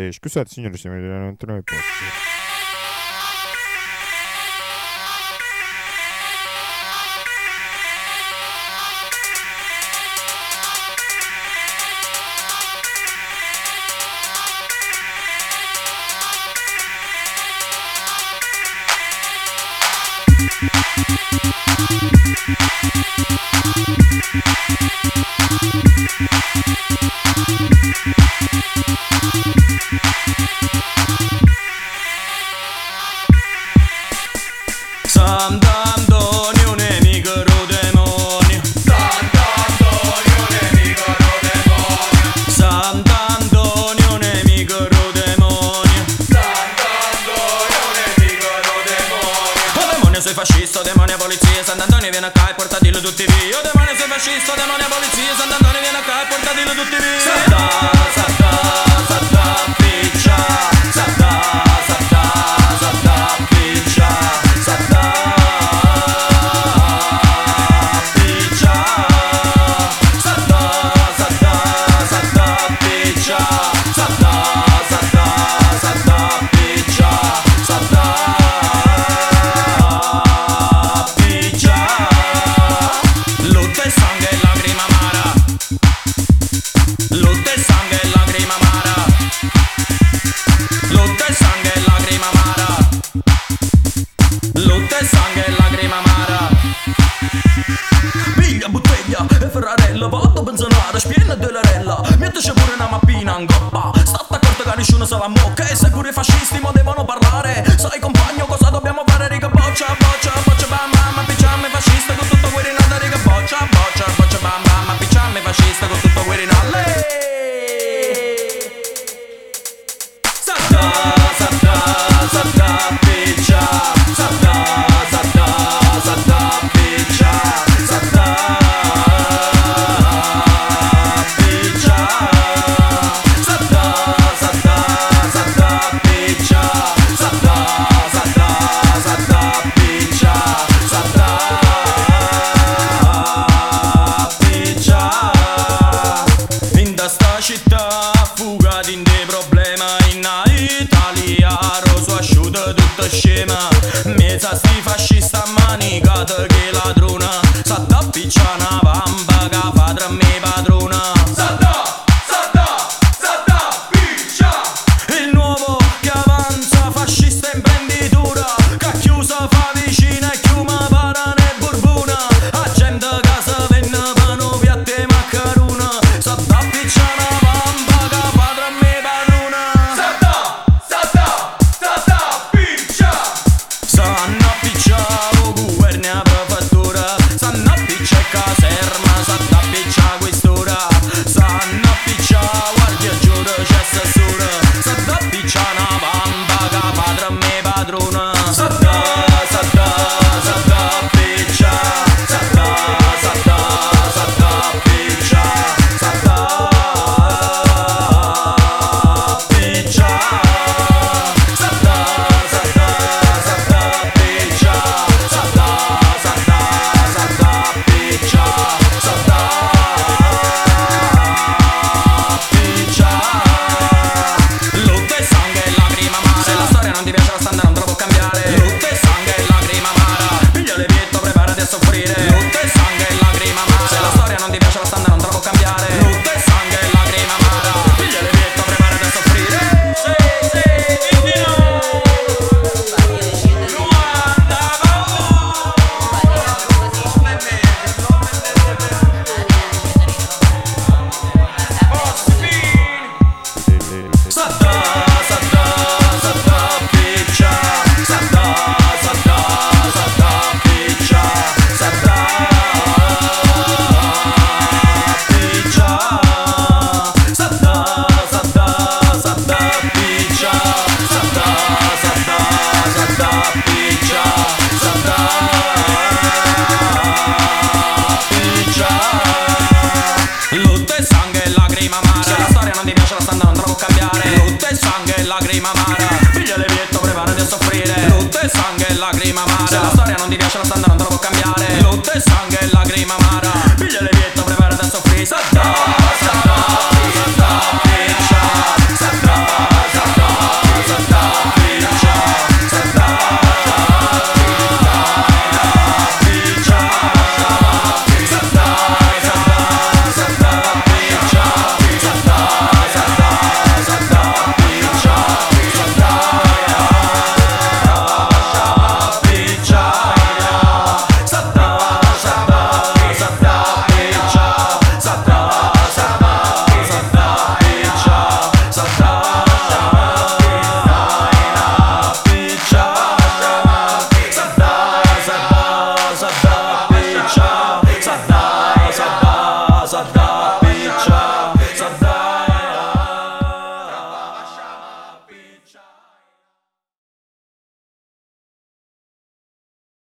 Eh, scusate signori siamo veramente ai posti. Thank Oh, sei fascista, demonio polizia, Sant'Antonio viene a ca e portatilo tutti via. Io demonio sei fascista, demonio polizia, Sant'Antonio viene a ca e portatilo tutti via. una mappina in gobba. Sta corta che nessuno se la mocca E se pure i fascisti ma devono parlare. Sai compagno cosa Fuga din de problema In Italia. Rosu asciută tutto scema. Mezza sti fascista manicata Che ladrona. Sa tappiccianava ce la sta andando a cambiare. Lutto e sangue e lacrima amara. Piglia il biglietto, preparati a soffrire. Lutto e sangue e lacrima amara. Se la storia non ti piace la sta andando